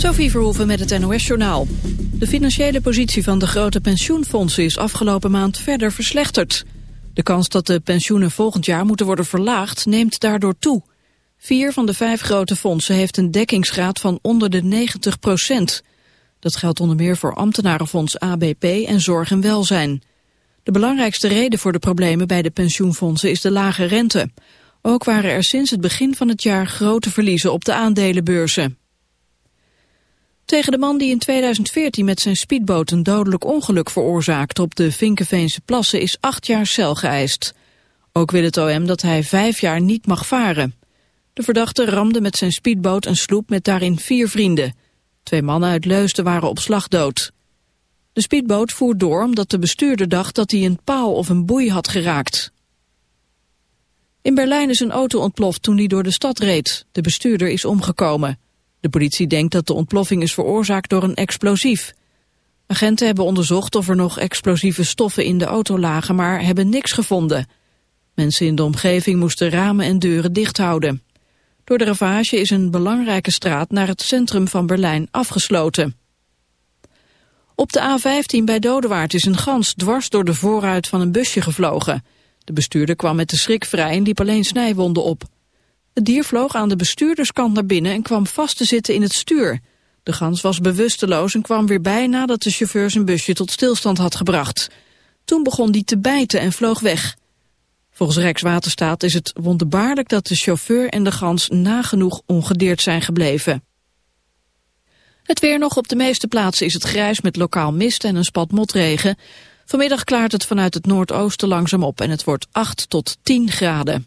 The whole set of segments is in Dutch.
Sophie Verhoeven met het NOS-journaal. De financiële positie van de grote pensioenfondsen is afgelopen maand verder verslechterd. De kans dat de pensioenen volgend jaar moeten worden verlaagd neemt daardoor toe. Vier van de vijf grote fondsen heeft een dekkingsgraad van onder de 90 procent. Dat geldt onder meer voor ambtenarenfonds ABP en Zorg en Welzijn. De belangrijkste reden voor de problemen bij de pensioenfondsen is de lage rente. Ook waren er sinds het begin van het jaar grote verliezen op de aandelenbeurzen. Tegen de man die in 2014 met zijn speedboot een dodelijk ongeluk veroorzaakte op de Vinkenveense plassen is acht jaar cel geëist. Ook wil het OM dat hij vijf jaar niet mag varen. De verdachte ramde met zijn speedboot een sloep met daarin vier vrienden. Twee mannen uit Leusden waren op slag dood. De speedboot voer door omdat de bestuurder dacht dat hij een paal of een boei had geraakt. In Berlijn is een auto ontploft toen hij door de stad reed. De bestuurder is omgekomen. De politie denkt dat de ontploffing is veroorzaakt door een explosief. Agenten hebben onderzocht of er nog explosieve stoffen in de auto lagen, maar hebben niks gevonden. Mensen in de omgeving moesten ramen en deuren dicht houden. Door de ravage is een belangrijke straat naar het centrum van Berlijn afgesloten. Op de A15 bij Dodewaard is een gans dwars door de voorruit van een busje gevlogen. De bestuurder kwam met de schrik vrij en liep alleen snijwonden op. Het dier vloog aan de bestuurderskant naar binnen en kwam vast te zitten in het stuur. De gans was bewusteloos en kwam weer bij nadat de chauffeur zijn busje tot stilstand had gebracht. Toen begon die te bijten en vloog weg. Volgens Rijkswaterstaat is het wonderbaarlijk dat de chauffeur en de gans nagenoeg ongedeerd zijn gebleven. Het weer nog op de meeste plaatsen is het grijs met lokaal mist en een spat motregen. Vanmiddag klaart het vanuit het noordoosten langzaam op en het wordt 8 tot 10 graden.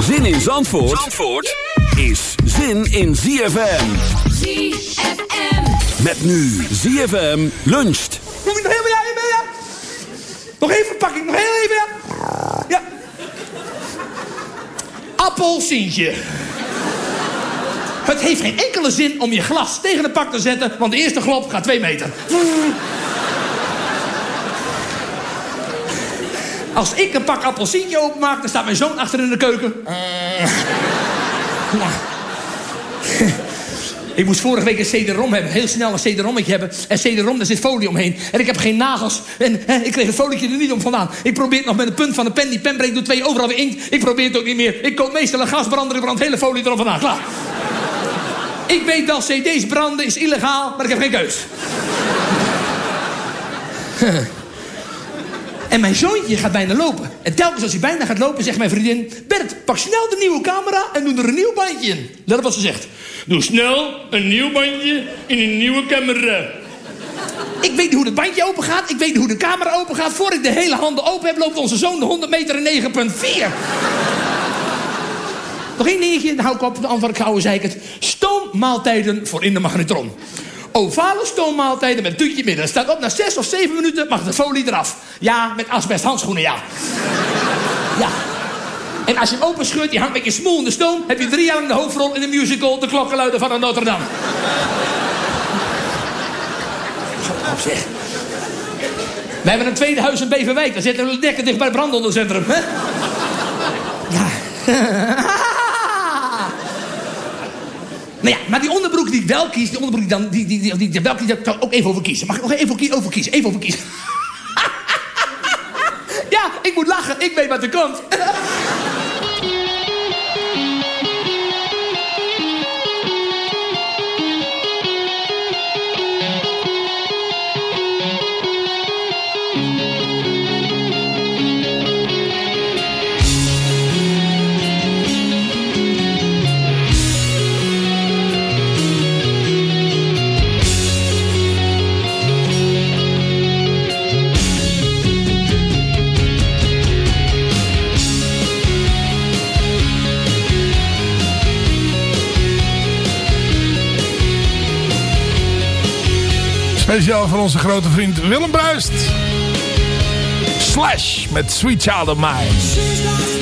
Zin in Zandvoort, Zandvoort is zin in ZFM. ZFM. Met nu ZFM luncht. Nog heel even, ja, ja? Nog even, pak ik nog heel even, ja? Ja. Appelsientje. Het heeft geen enkele zin om je glas tegen de pak te zetten, want de eerste glop gaat twee meter. Als ik een pak appelsientje openmaak, dan staat mijn zoon achter in de keuken. Ja. Ik moest vorige week een CD-ROM hebben. Heel snel een CD-ROMetje hebben. En CD-ROM, daar zit folie omheen. En ik heb geen nagels. En hè, ik kreeg het folietje er niet om vandaan. Ik probeer het nog met een punt van de pen. Die pen breekt door twee overal weer inkt. Ik probeer het ook niet meer. Ik koop meestal een gasbrander. Ik brand hele folie erop vandaan. Klaar. Ik weet dat cd's branden is illegaal. Maar ik heb geen keus. En mijn zoontje gaat bijna lopen. En telkens als hij bijna gaat lopen, zegt mijn vriendin... Bert, pak snel de nieuwe camera en doe er een nieuw bandje in. Let op wat ze zegt. Doe snel een nieuw bandje in een nieuwe camera. Ik weet hoe het bandje open gaat. Ik weet hoe de camera open gaat. Voor ik de hele handen open heb, loopt onze zoon de 100 meter in 9,4. Nog één dingetje, dan hou ik op. De antwoord ik ik het. Stoommaaltijden voor in de magnetron. Ovale stoommaaltijden met toetje midden. Staat op na zes of zeven minuten, mag de folie eraf. Ja, met asbest handschoenen, ja. Ja. En als je hem openscheurt, je hangt met je smoel in de stoom... heb je drie jaar lang de hoofdrol in de musical... De Klokkenluider van Notre Dame. Op zeg. We hebben een tweede huis in Beverwijk. Daar zitten we lekker dicht bij het brandwondencentrum. Hè? Ja. Nou ja, maar die onderbroek die ik wel kies, die onderbroek die, dan, die, die, die, die, wel kies, daar kan ik ook even over kiezen. Mag ik nog even over kiezen? Even over kiezen. ja, ik moet lachen. Ik weet wat er komt. Speciaal voor onze grote vriend Willem Bruist. Slash met Sweet Child of Mine.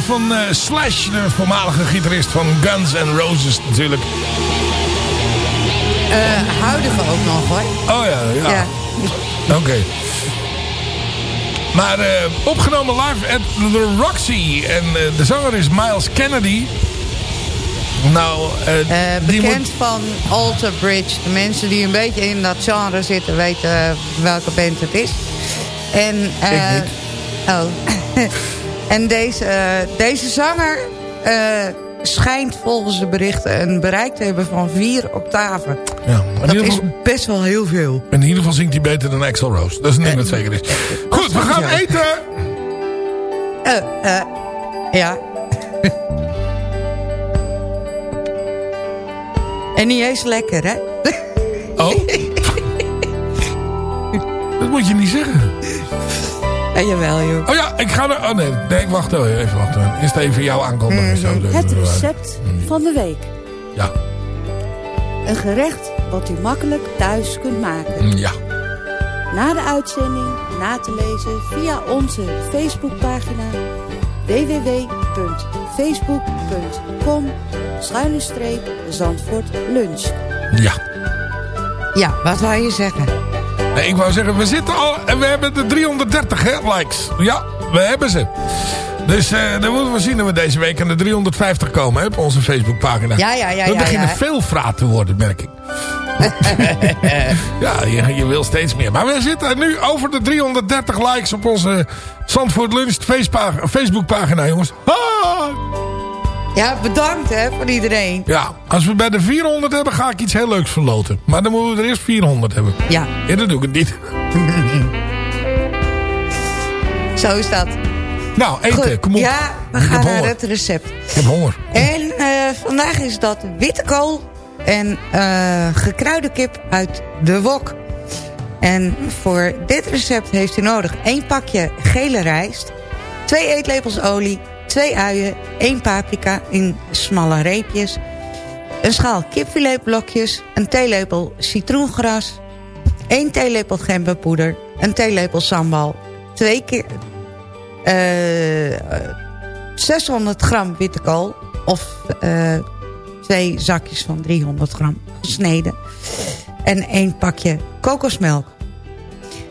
Van eh, Slash, de voormalige gitarist van Guns N' Roses natuurlijk. Eh, huidige ook nog hoor. Oh ja, ja. Ja. Oké. Maar eh, opgenomen live at the Roxy. En de zanger is Miles Kennedy. Nou, bekend moet... van Alter Bridge. De mensen die een beetje in dat genre zitten weten welke band het is. En, eh, Ik Oh. en deze, eh, deze zanger eh, schijnt volgens de berichten een bereik te hebben van vier octaven. Ja, Dat ieder is geval, best wel heel veel. in ieder geval zingt hij beter dan Axel Rose. Dat is een ding wat zeker is. Goed, we gaan eten. Eh, eh, ja. en niet eens lekker, hè? Oh. Dat moet je niet zeggen. Ja, jawel, joh. Oh ja, ik ga er... Oh nee, nee ik wacht even. Even wachten. Eerst even jouw aankondiging. Zo, Het recept van de week. Ja. Een gerecht wat u makkelijk thuis kunt maken. Mm, Ja. Na de uitzending na te lezen via onze Facebookpagina www.facebook.com schuine Zandvoort Lunch. Ja. Ja, wat wou je zeggen? Nee, ik wou zeggen, we zitten al... En we hebben de 330 hè, likes. Ja, we hebben ze. Dus eh, dan moeten we zien dat we deze week aan de 350 komen hè, op onze Facebookpagina. Ja, ja, ja, We ja, beginnen ja. veel vraat te worden, merk ik. ja, je, je wil steeds meer. Maar we zitten nu over de 330 likes op onze Zandvoort Lunch Facebookpagina, jongens. Ja, bedankt hè, voor iedereen. Ja, als we bij de 400 hebben, ga ik iets heel leuks verloten. Maar dan moeten we er eerst 400 hebben. Ja, Ja, dat doe ik het niet. zo is dat. Nou, eten, Goed. kom op. Ja, we ik gaan naar honger. het recept. Ik heb honger. En eh, vandaag is dat witte kool en eh, gekruide kip uit de wok. En voor dit recept heeft u nodig één pakje gele rijst, twee eetlepels olie, twee uien, één paprika in smalle reepjes, een schaal kipfiletblokjes, een theelepel citroengras, één theelepel gemberpoeder, een theelepel sambal, twee keer eh, 600 gram witte kool of eh, twee zakjes van 300 gram gesneden en één pakje kokosmelk.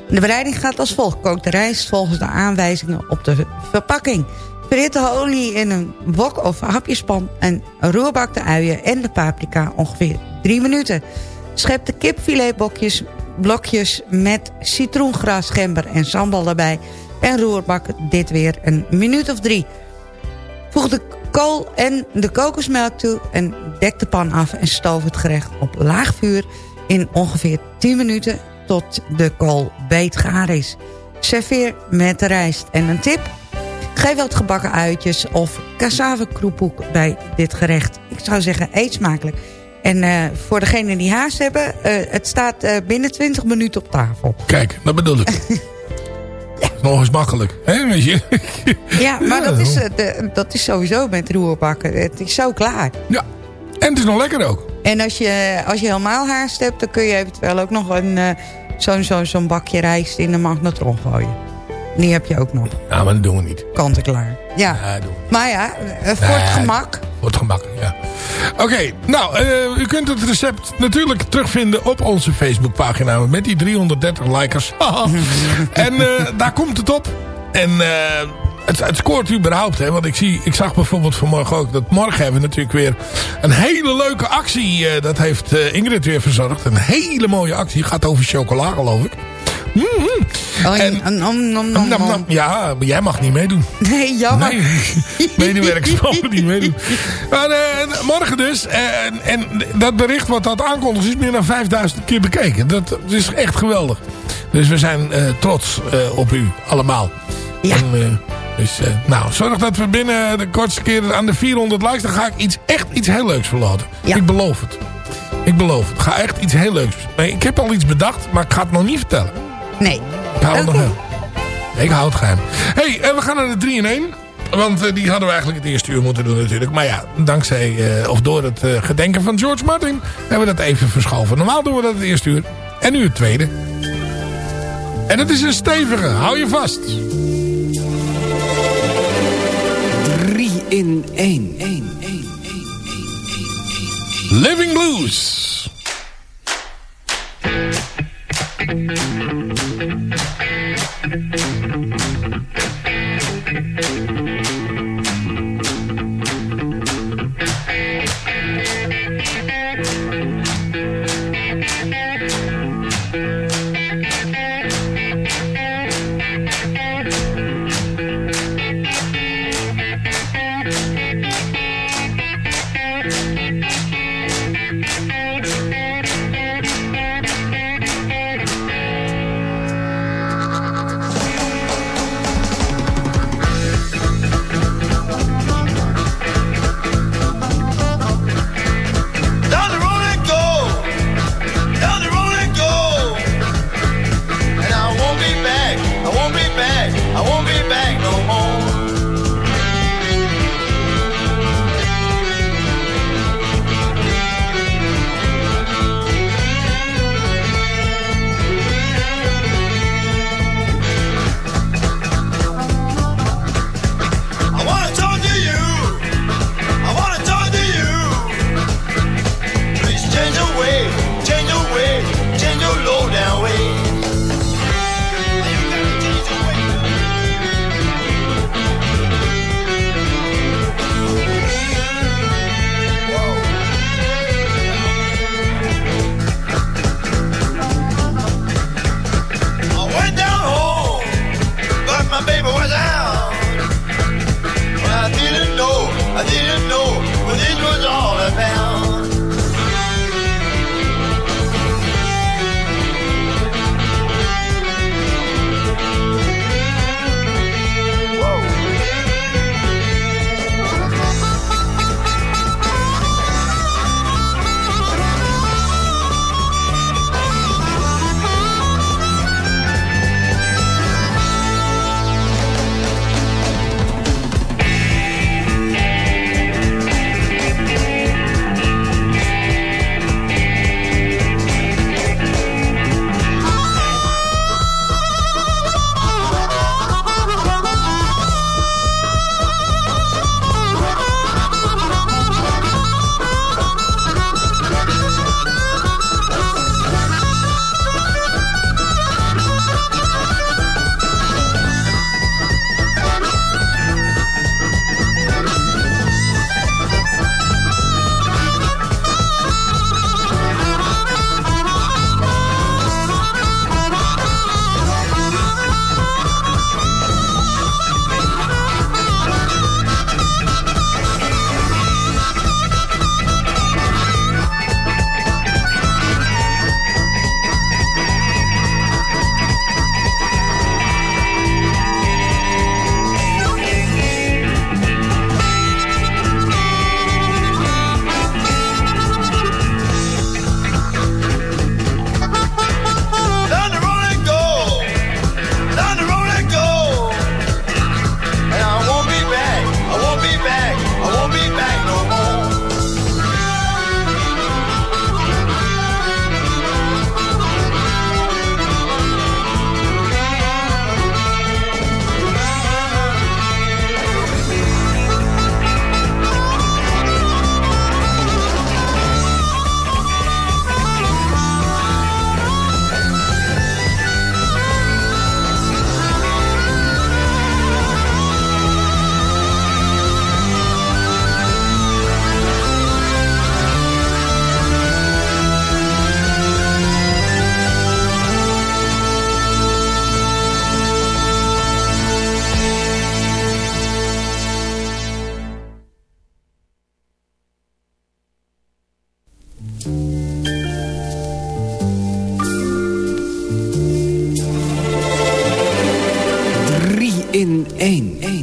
De bereiding gaat als volgt. Kook de rijst volgens de aanwijzingen op de verpakking. Verhit de olie in een wok of hapjespan en roerbak de uien en de paprika ongeveer 3 minuten. Schep de kipfiletblokjes blokjes met citroengras, gember en sambal erbij en roerbak dit weer een minuut of drie. Voeg de kool en de kokosmelk toe en dek de pan af en stoof het gerecht op laag vuur in ongeveer 10 minuten tot de kool beet gaar is. Serveer met de rijst. En een tip, geef wat gebakken uitjes of cassave bij dit gerecht. Ik zou zeggen, eet smakelijk. En eh, voor degenen die haast hebben, eh, het staat eh, binnen 20 minuten op tafel. Kijk, dat bedoel ik. Nog eens makkelijk. Hè, weet je? Ja, maar Ja, dat, is, de, dat is sowieso met roerbakken. Het is zo klaar. Ja. En het is nog lekker ook. En als je, als je helemaal haast hebt, dan kun je eventueel ook nog een, zo'n zo'n zo'n bakje rijst in de magnetron gooien. Die heb je ook nog. Ja, maar dat doen we niet. Kant en klaar. Ja. Maar ja, eh, voor het Nee. gemak. Wordt gemakkelijk, ja. Oké, nou, eh, u kunt het recept natuurlijk terugvinden op onze Facebookpagina met die 330 likers. en eh, daar komt het op. En het, het scoort überhaupt, hè. Want ik, zie, ik zag bijvoorbeeld vanmorgen ook dat morgen hebben we natuurlijk weer een hele leuke actie. dat heeft Ingrid weer verzorgd. Een hele mooie actie. Gaat over chocola, geloof ik. Oh, En- en, Nam, nom. Ja, maar jij mag niet meedoen. Nee, jammer. Nee, medewerkers mogen niet meedoen. Maar eh, morgen dus. En, en dat bericht wat dat aankondigt is meer dan 5000 keer bekeken. Dat is echt geweldig. Dus we zijn eh, trots eh, op u allemaal. Ja. En, eh, dus, eh, nou, zorg dat we binnen de kortste keer aan de 400 likes... dan ga ik iets, echt iets heel leuks verloten. Ja. Ik beloof het. Ik beloof het. Ik ga echt iets heel leuks. Nee, ik heb al iets bedacht, maar ik ga het nog niet vertellen. Nee. Ik hou het nog. Nee, ik hou het geheim. hey, en we gaan naar de 3 in 1. Want eh, die hadden we eigenlijk het eerste uur moeten doen natuurlijk. Maar ja, dankzij, eh, of door het eh, gedenken van George Martin... hebben we dat even verschoven. Normaal doen we dat het eerste uur. En nu het tweede. En het is een stevige. Hou je vast. 3 in 1. Living Blues. Down in 1.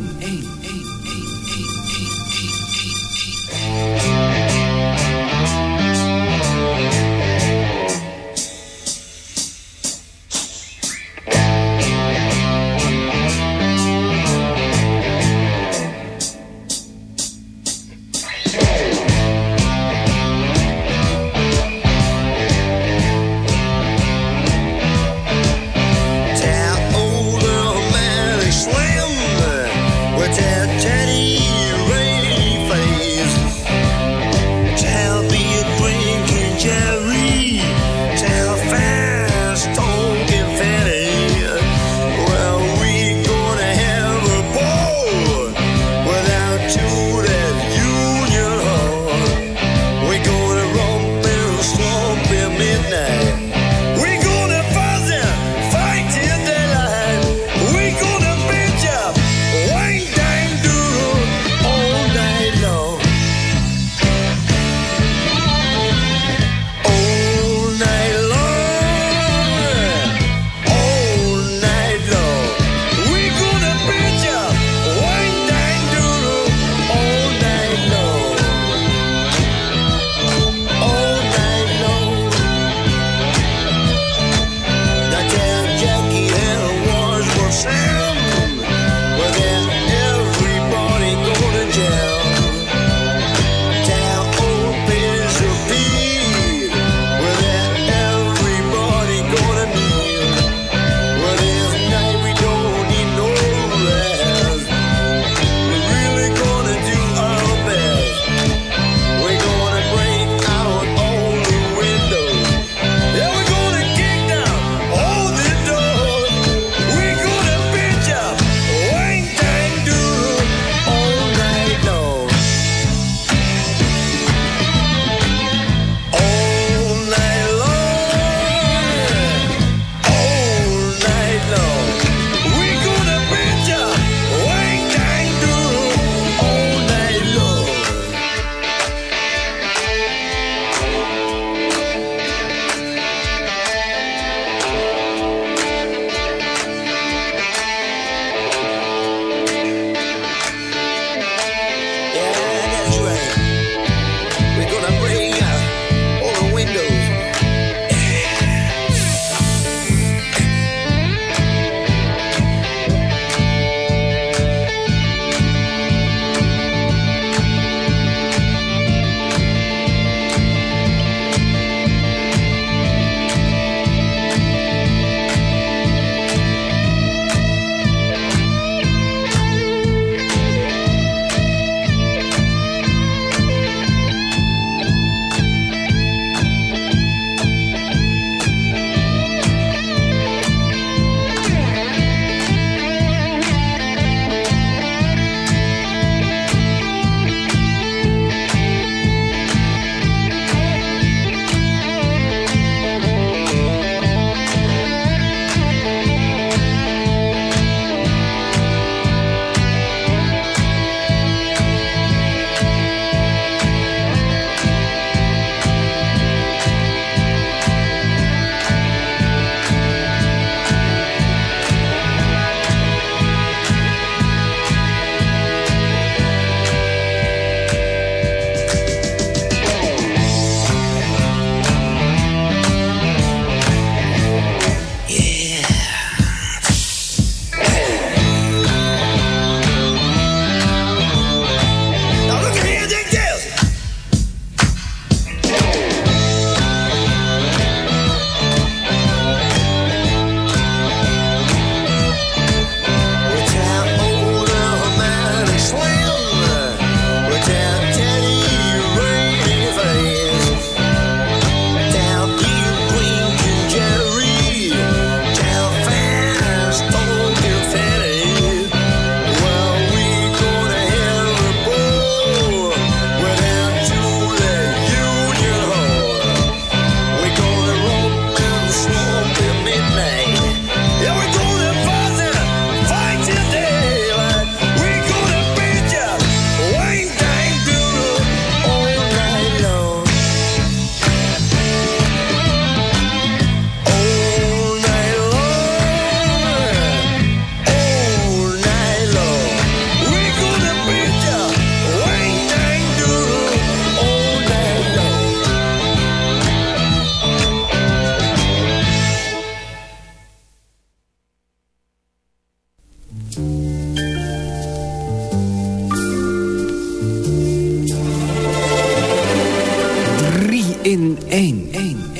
In één. so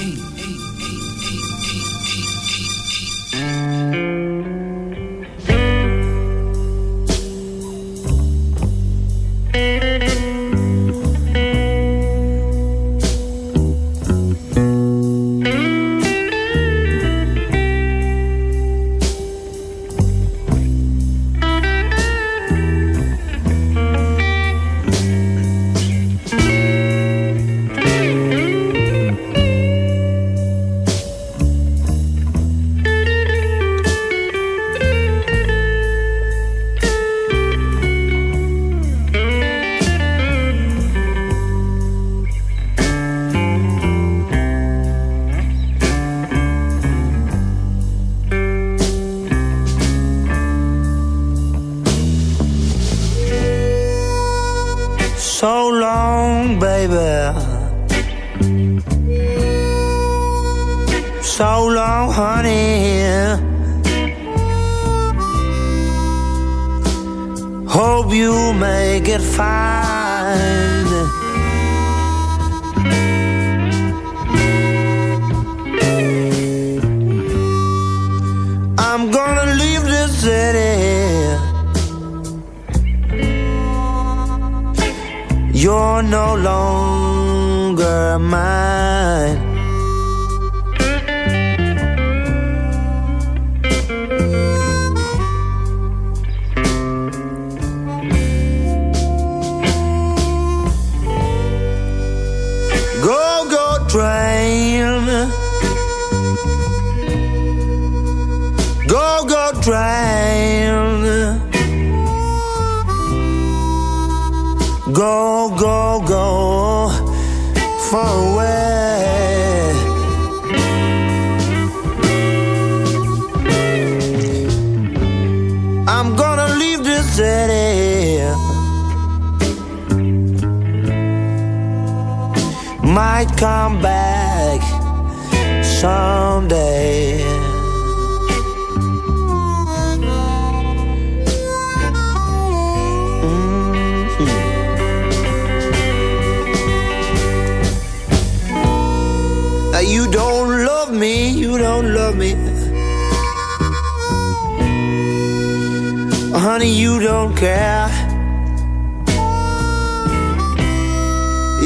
far away. I'm gonna leave this city. Might come back someday. Love me. Honey, you don't care.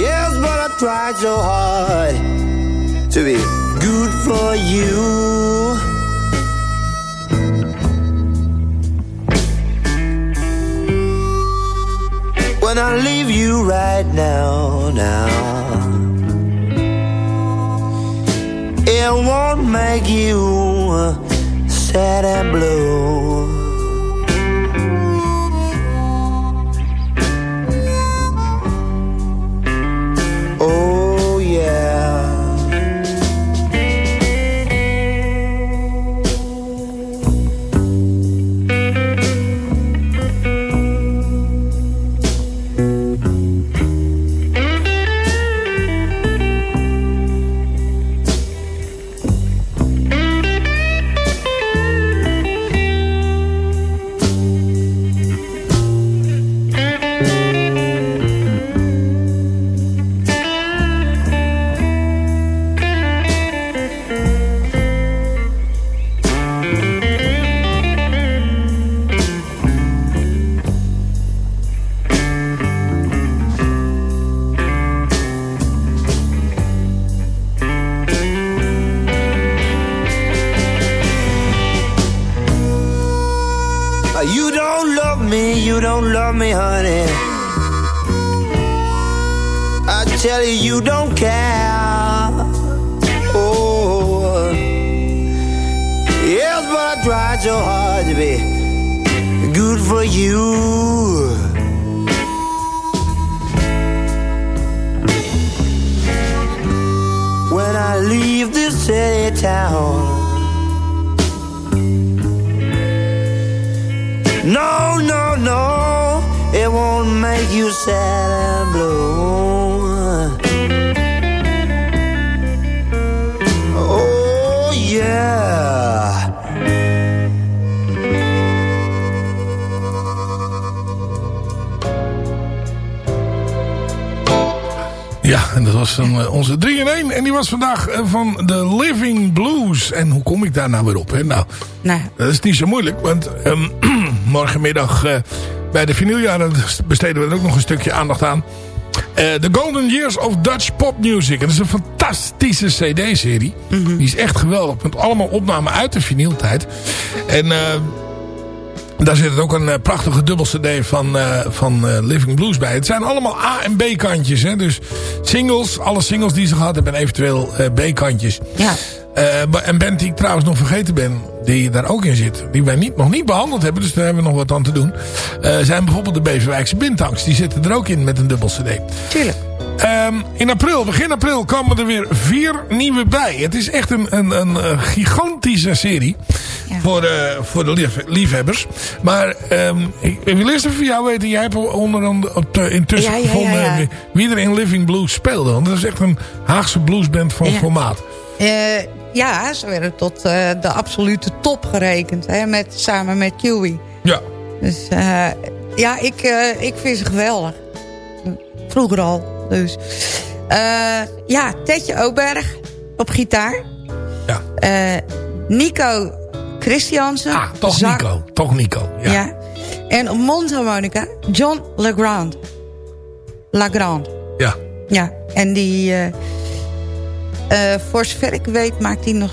Yes, but I tried so hard to be good for you. When I leave you right now, now. It won't make you uh, sad and blue. Oh, was vandaag eh, van The Living Blues. En hoe kom ik daar nou weer op? Hè? Nou, Nou, dat is niet zo moeilijk. Want ehm, morgenmiddag eh, bij de vinyljaren besteden we er ook nog een stukje aandacht aan. Eh, The Golden Years of Dutch Pop Music. En dat is een fantastische cd-serie. Die is echt geweldig. Met allemaal opnamen uit de vinyltijd. En... eh, daar zit ook een eh, prachtige dubbel cd van, eh, van eh, Living Blues bij. Het zijn allemaal A- en B-kantjes. Hè? Dus singles, alle singles die ze gehad hebben en eventueel B-kantjes. ja. En band die ik trouwens nog vergeten ben, die daar ook in zit. Die wij niet, nog niet behandeld hebben, dus daar hebben we nog wat aan te doen. zijn bijvoorbeeld de Beverwijkse Bintanks. Die zitten er ook in met een dubbel cd. Tuurlijk. Ehm, in april, begin april, komen er weer vier nieuwe bij. Het is echt een, een, een, gigantische serie voor, eh, voor de lief- liefhebbers. Maar ehm, ik, ik wil eerst even van jou weten, jij hebt onder andere de- intussen Ja, ja, ja, gevonden ja. wie- er in Living Blues speelde. Want dat is echt een Haagse bluesband van formaat. Eh, ja, ze werden tot eh, de absolute top gerekend. Hè, met, samen met Kiwi. Ja. Dus eh, ja, ik, eh, ik vind ze geweldig. Vroeger al. Dus. Eh, ja, Tetje Oberg op gitaar. Ja. Eh, Nico Christiansen. Ah, toch zang- Nico. Toch Nico. Ja. Ja. En op mondharmonica John Legrand. Lagrand. Ja. Ja, en die... eh, eh, voor zover ik weet maakt hij nog...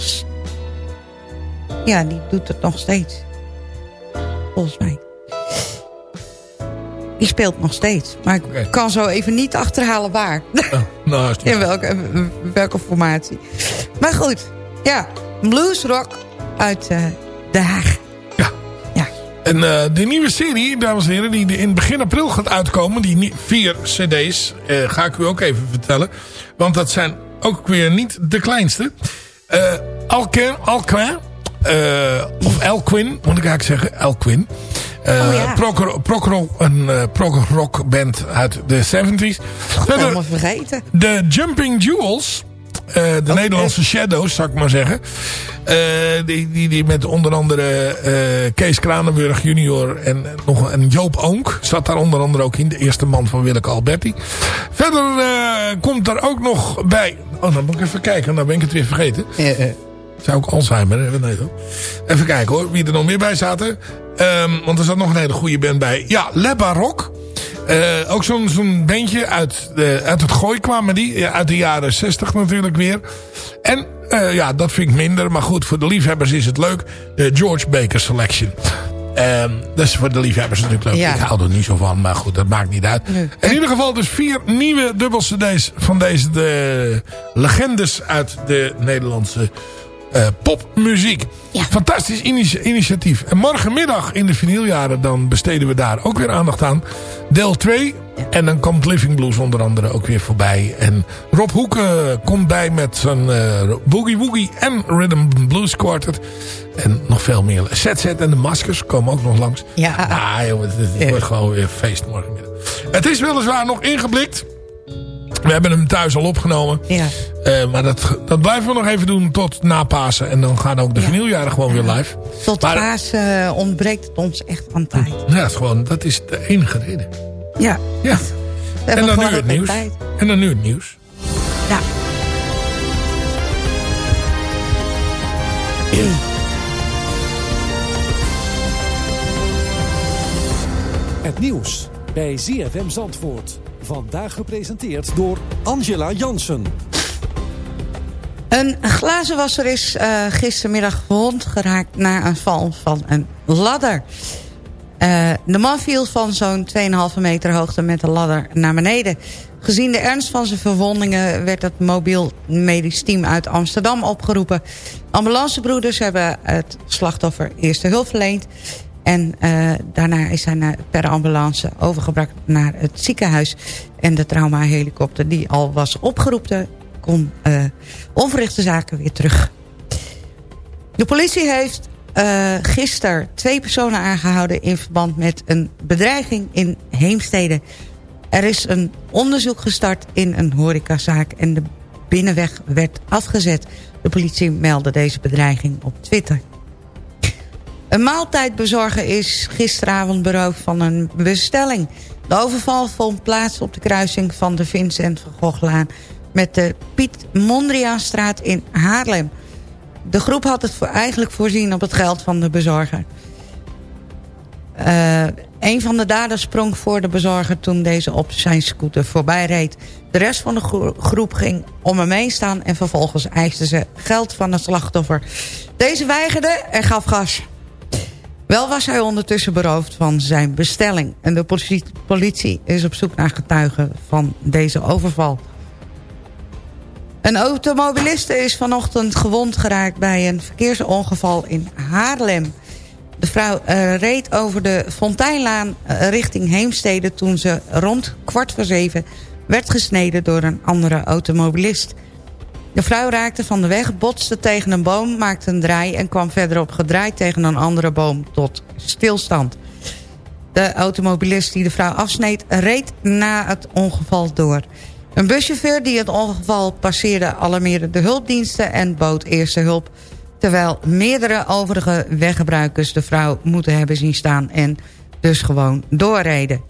Ja, die doet het nog steeds. Volgens mij. Die speelt nog steeds. Maar ik kan zo even niet achterhalen waar. Oh, nou, In welke, welke formatie. Maar goed, ja. Bluesrock uit eh Den Haag. En eh, de nieuwe serie, dames en heren, die in begin april gaat uitkomen. Die vier cd's, eh, ga ik u ook even vertellen. Want dat zijn ook weer niet de kleinste. Eh Alquin, Alquin of Elquin, moet ik eigenlijk zeggen. Elquin. Eh Oh ja. een eh, prog rock band uit de 70s. Verder Helemaal vergeten. de Jumping Jewels. Eh, de Nederlandse Shadows, zou ik maar zeggen. Eh, die, die, die met onder andere eh, Kees Kranenburg junior en nog een Joop Oonk. Zat daar onder andere ook in. De eerste man van Willeke Alberti. Verder komt er ook nog bij... Oh, dan moet ik even kijken. Dan ben ik het weer vergeten. Zou ook Alzheimer hebben? Nee, toch? Even kijken hoor, wie er nog meer bij zaten. Ehm, want er zat nog een hele goede band bij. Ja, Le Baroque. Eh, ook zo'n zo'n bandje uit, de, uit het gooi kwamen die. Ja, uit de jaren 60 natuurlijk weer. En eh, ja, dat vind ik minder. Maar goed, voor de liefhebbers is het leuk. De George Baker Selection. Ehm, dat is voor de liefhebbers natuurlijk leuk. Ja. Ik hou er niet zo van, maar goed, dat maakt niet uit. Nee. In ieder geval dus vier nieuwe dubbel cd's van deze de legendes uit de Nederlandse eh, popmuziek. Fantastisch initia- initiatief. En morgenmiddag in de vinyljaren dan besteden we daar ook weer aandacht aan. Deel 2. En dan komt Living Blues onder andere ook weer voorbij. En Rob Hoeken komt bij met zijn eh, Boogie Woogie en Rhythm Blues Quartet. En nog veel meer. ZZ en de Maskers komen ook nog langs. Ja. Ah het, het wordt gewoon weer feest morgenmiddag. Het is weliswaar nog ingeblikt. We hebben hem thuis al opgenomen. Ja. Eh, maar dat, dat blijven we nog even doen tot na Pasen. En dan gaan ook de vinyljaren gewoon weer live. Tot Maar- paas eh, ontbreekt het ons echt aan tijd. Ja, dat is, gewoon, dat is de enige reden. Ja. Ja. En dan nu het nieuws. tijd. En dan nu het nieuws. Ja. Het nieuws bij ZFM Zandvoort. Vandaag gepresenteerd door Angela Jansen. Een glazenwasser is eh, gistermiddag gewond geraakt na een val van een ladder. Eh, de man viel van zo'n 2,5 meter hoogte met de ladder naar beneden. Gezien de ernst van zijn verwondingen werd het mobiel medisch team uit Amsterdam opgeroepen. Ambulancebroeders hebben het slachtoffer eerste hulp verleend. En eh, daarna is hij per ambulance overgebracht naar het ziekenhuis. En de traumahelikopter die al was opgeroepen... kon eh onverrichte zaken weer terug. De politie heeft eh gisteren twee personen aangehouden... in verband met een bedreiging in Heemstede. Er is een onderzoek gestart in een horecazaak... en de binnenweg werd afgezet. De politie meldde deze bedreiging op Twitter. Een maaltijdbezorger is gisteravond beroofd van een bestelling. De overval vond plaats op de kruising van de Vincent van Goghlaan... met de Piet Mondriaanstraat in Haarlem. De groep had het voor, eigenlijk voorzien op het geld van de bezorger. Uh, een van de daders sprong voor de bezorger toen deze op zijn scooter voorbij reed. De rest van de gro groep ging om hem heen staan... en vervolgens eisten ze geld van het slachtoffer. Deze weigerde en gaf gas. Wel was hij ondertussen beroofd van zijn bestelling. En de politie, is op zoek naar getuigen van deze overval. Een automobiliste is vanochtend gewond geraakt bij een verkeersongeval in Haarlem. De vrouw uh, reed over de Fonteinlaan uh, richting Heemstede... toen ze rond kwart voor zeven werd gesneden door een andere automobilist. De vrouw raakte van de weg, botste tegen een boom, maakte een draai... en kwam verderop gedraaid tegen een andere boom tot stilstand. De automobilist die de vrouw afsneed reed na het ongeval door. Een buschauffeur die het ongeval passeerde alarmeerde de hulpdiensten... en bood eerste hulp terwijl meerdere overige weggebruikers de vrouw moeten hebben zien staan en dus gewoon doorreden.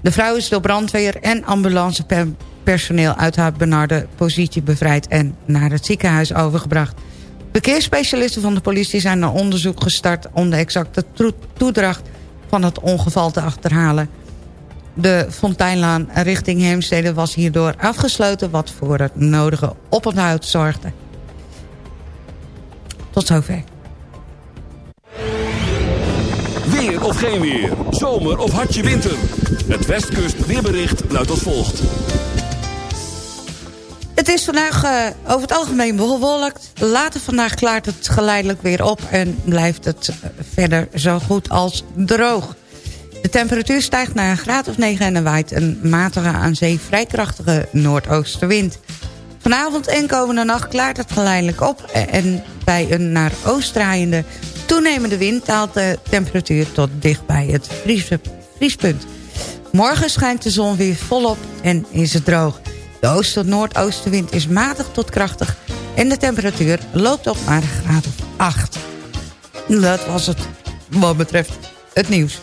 De vrouw is door brandweer en ambulancepersoneel uit haar benarde positie bevrijd en naar het ziekenhuis overgebracht. Verkeersspecialisten van de politie zijn een onderzoek gestart om de exacte toedracht van het ongeval te achterhalen. De Fonteinlaan richting Heemstede was hierdoor afgesloten... wat voor het nodige oponthoud zorgde. Tot zover. Weer of geen weer. Zomer of hartje winter. Het Westkust weerbericht luidt als volgt. Het is vandaag uh, over het algemeen bewolkt. Later vandaag klaart het geleidelijk weer op... en blijft het uh, verder zo goed als droog. De temperatuur stijgt naar een graad of 9 en er waait een matige aan zee vrij krachtige noordoostenwind. Vanavond en komende nacht klaart het geleidelijk op... en bij een naar oost draaiende toenemende wind... daalt de temperatuur tot dicht bij het vriespunt. Morgen schijnt de zon weer volop en is het droog. De oost- tot noordoostenwind is matig tot krachtig... en de temperatuur loopt op naar een graad of 8. Dat was het wat betreft het nieuws.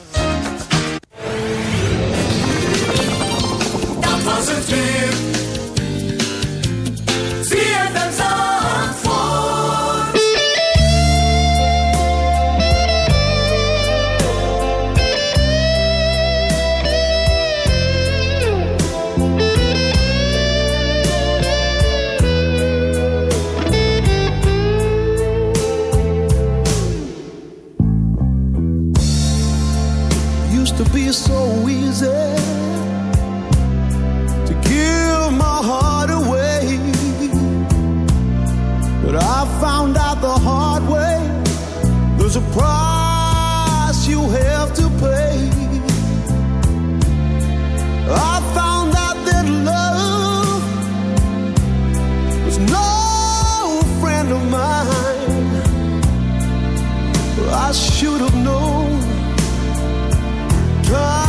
Price you have to pay. I found out that love was no friend of mine. I should have known time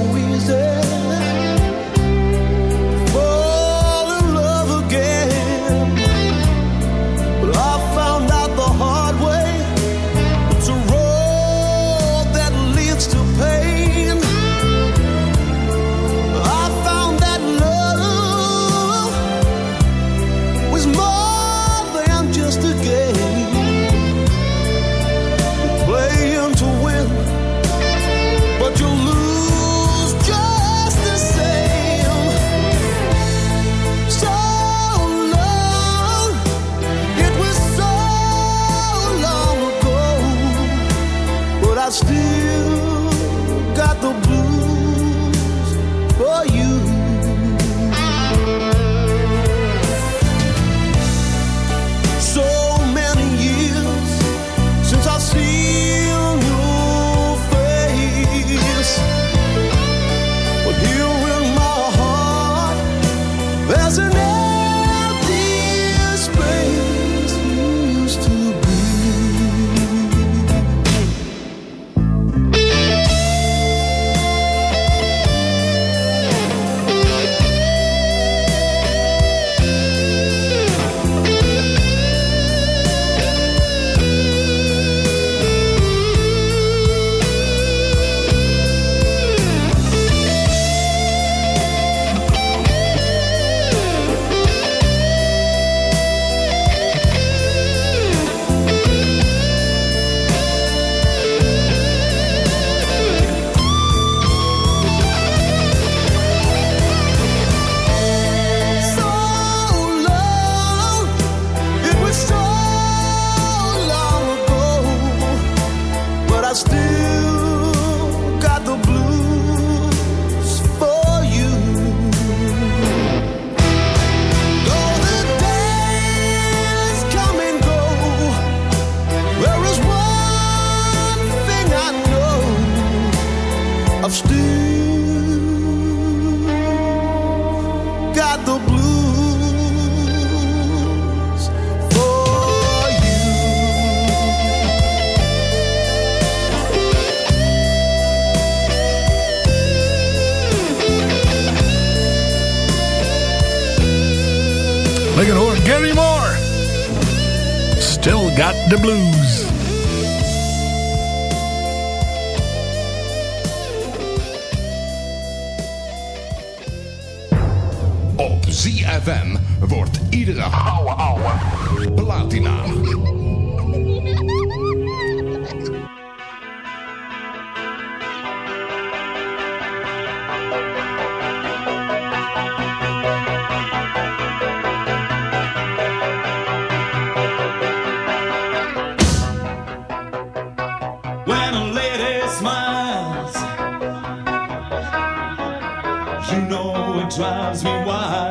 drives me wild.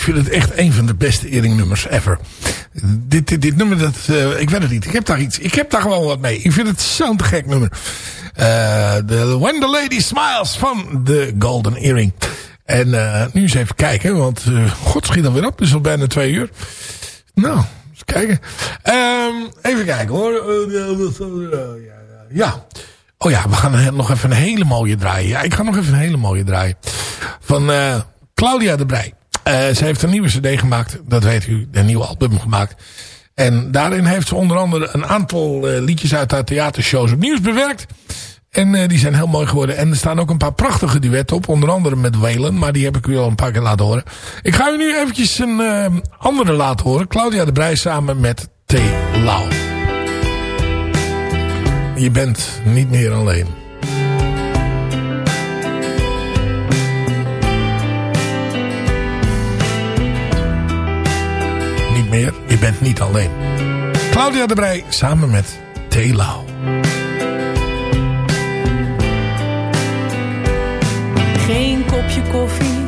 Ik vind het echt een van de beste Eering-nummers ever. Dit, dit, dit nummer, dat, eh, ik weet het niet. Ik heb daar iets. Ik heb daar gewoon wat mee. Ik vind het zo'n gek nummer. Eh, de When the Lady Smiles van de Golden Earring. En eh, nu eens even kijken, want eh, god schiet dan weer op. Het is al bijna twee uur. Nou, eens kijken. Ehm, even kijken hoor. Eh, ja. Oh ja, we gaan nog even een hele mooie draaien. Ja, ik ga nog even een hele mooie draaien. Van eh, Claudia de Brij. Eh, ze heeft een nieuwe cd gemaakt. Dat weet u. Een nieuw album gemaakt. En daarin heeft ze onder andere een aantal eh, liedjes uit haar theatershows opnieuw bewerkt. En eh, die zijn heel mooi geworden. En er staan ook een paar prachtige duetten op. Onder andere met Whalen. Maar die heb ik u al een paar keer laten horen. Ik ga u nu eventjes een andere laten horen. Claudia de Brij samen met T. Lau. Je bent niet meer alleen. Meer, je bent niet alleen. Claudia de Brij samen met T. Lau. Geen kopje koffie.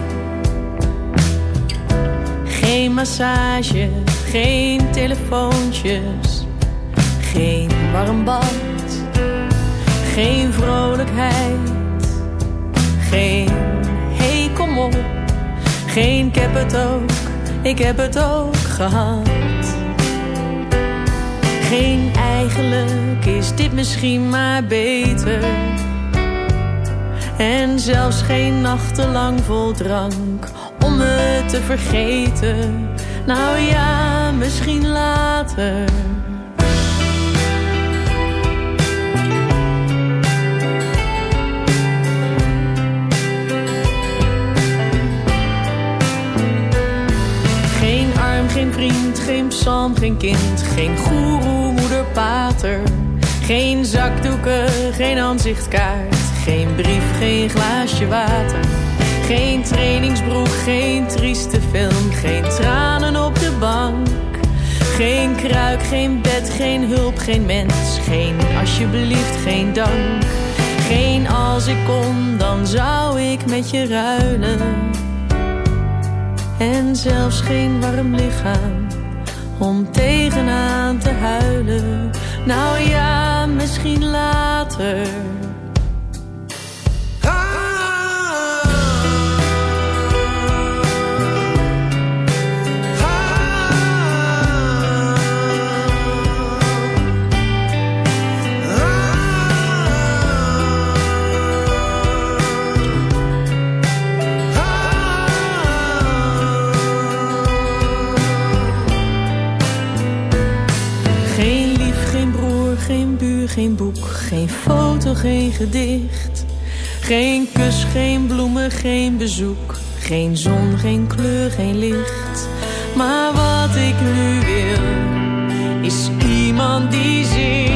Geen massage. Geen telefoontjes. Geen warm bad. Geen vrolijkheid. Geen hey kom op. Geen ik het ook. Ik heb het ook gehad. Geen eigenlijk is dit misschien maar beter. En zelfs geen nachtenlang vol drank om me te vergeten. Nou ja, misschien later. Geen psalm, geen kind. Geen goeroe, moeder, pater. Geen zakdoeken, geen aanzichtkaart. Geen brief, geen glaasje water. Geen trainingsbroek, geen trieste film. Geen tranen op de bank. Geen kruik, geen bed, geen hulp, geen mens. Geen alsjeblieft, geen dank. Geen als ik kon, dan zou ik met je ruilen. En zelfs geen warm lichaam om tegenaan te huilen. Nou ja, misschien later. Geen boek. Geen foto, geen gedicht. Geen kus, geen bloemen, geen bezoek. Geen zon, geen kleur, geen licht. Maar wat ik nu wil, is iemand die zingt.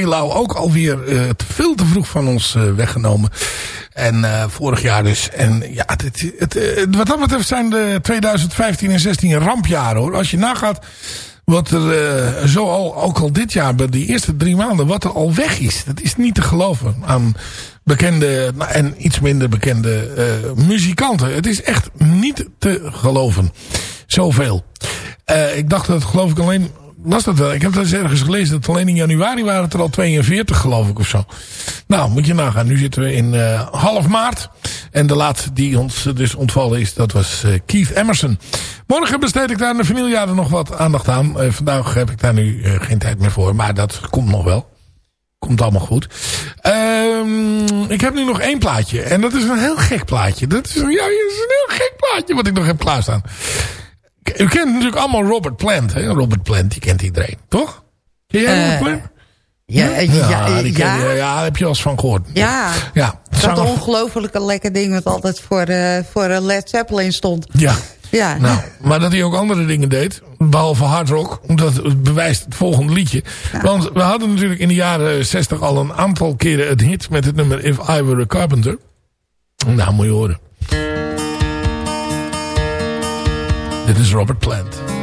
Telau ook alweer te veel te vroeg van ons eh, weggenomen. En eh, vorig jaar dus. En ja, het, het, wat dat betreft zijn de 2015 en 16 rampjaren hoor. Als je nagaat wat er zo al, ook al dit jaar, bij die eerste drie maanden, wat er al weg is. Dat is niet te geloven aan bekende nou, en iets minder bekende muzikanten. Het is echt niet te geloven. Zoveel. Ik dacht dat geloof ik alleen was dat wel. Ik heb dat ergens gelezen. Dat alleen in januari waren het er al 42 geloof ik of zo. Nou, moet je nagaan. Nu zitten we in eh, half maart. En de laatste die ons dus ontvallen is, dat was eh, Keith Emerson. Morgen besteed ik daar in de vinyljaren nog wat aandacht aan. Eh, vandaag heb ik daar nu geen tijd meer voor, maar dat komt nog wel. Komt allemaal goed. Ehm, ik heb nu nog één plaatje. En dat is een heel gek plaatje. Dat is, ja, dat is een heel gek plaatje wat ik nog heb klaarstaan. U kent natuurlijk allemaal Robert Plant. Hè? Robert Plant, die kent iedereen. Toch? Ken jij Robert Eh, Plant? Ja, ja, ja, die ken je- ja, daar heb je wel eens van gehoord. Ja, Ja, dat ongelofelijke lekker ding wat altijd voor, eh, voor eh, Led Zeppelin stond. Ja. Ja, Nou, maar dat hij ook andere dingen deed, behalve hard rock, dat bewijst het volgende liedje. Want we hadden natuurlijk in de jaren 60 al een aantal keren een hit met het nummer If I Were a Carpenter. Nou, moet je horen. Dit is Robert Plant.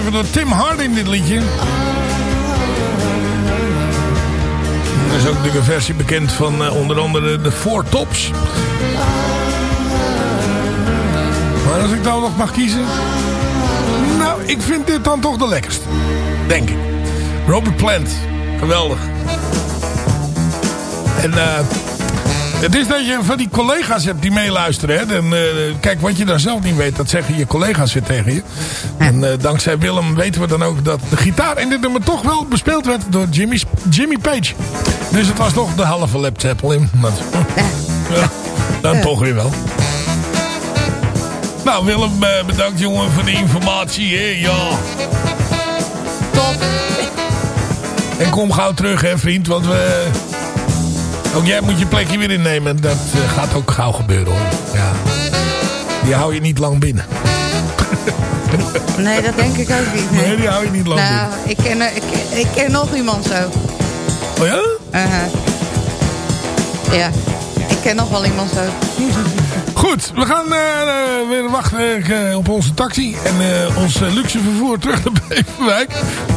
Geschreven door Tim Harding dit liedje. Er is ook natuurlijk een versie bekend van eh, onder andere de Four Tops. Maar als ik nou nog mag kiezen... Nou, ik vind dit dan toch de lekkerste. Denk ik. Robert Plant. Geweldig. En eh het is dat je van die collega's hebt die meeluisteren. Hè? En, eh, kijk, wat je dan zelf niet weet, dat zeggen je collega's weer tegen je. En eh, dankzij Willem weten we dan ook dat de gitaar in dit nummer toch wel bespeeld werd door Jimmy, Jimmy Page. Dus het was toch de halve Led Zeppelin. Maar, ja, dan toch weer wel. Nou, Willem, eh, bedankt jongen voor de informatie. Hè? Ja. Top. En kom gauw terug, hè, vriend. Want we, Ook jij moet je plekje weer innemen. Dat eh, gaat ook gauw gebeuren hoor. Ja. Die hou je niet lang binnen. Nee, dat denk ik ook niet. Nee, Nee, die hou je niet lang Nou, ik ken, er- ik, ik ken nog iemand zo. Oh ja? Uh-huh. Ja, ik ken nog wel iemand zo. Goed, we gaan eh, weer wachten eh, op onze taxi. En eh, ons eh, luxe vervoer terug naar Beverwijk.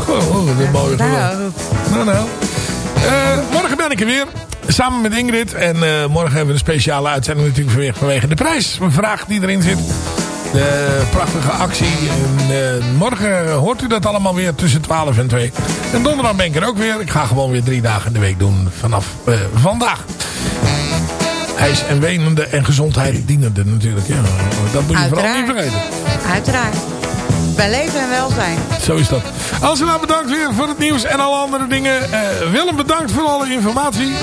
Oh, oh, geluk. Nou, nou. Eh, morgen ben ik er weer. Samen met Ingrid. En eh, morgen hebben we een speciale uitzending natuurlijk vanwege, de prijs. Een vraag die erin zit. De prachtige actie. En, eh, morgen hoort u dat allemaal weer tussen 12 en 2. En donderdag ben ik er ook weer. Ik ga gewoon weer drie dagen in de week doen vanaf eh, vandaag. IJs en wenende en gezondheid dienende natuurlijk. Ja, dat moet je vooral niet vergeten. Uiteraard. Bij leven en welzijn. Zo is dat. Angela bedankt weer voor het nieuws en alle andere dingen. Willem bedankt voor alle informatie.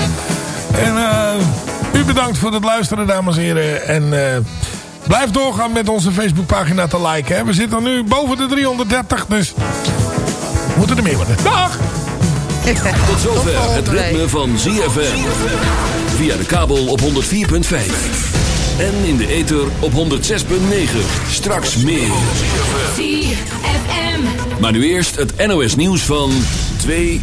En eh, u bedankt voor het luisteren dames en heren. En eh, blijf doorgaan met onze Facebookpagina te liken. Hè. We zitten nu boven de 330 dus moeten er meer worden. Dag! Tot zover het ritme van ZFM. Via de kabel op 104.5. En in de ether op 106.9. Straks meer. ZFM. Maar nu eerst het NOS nieuws van 2 uur.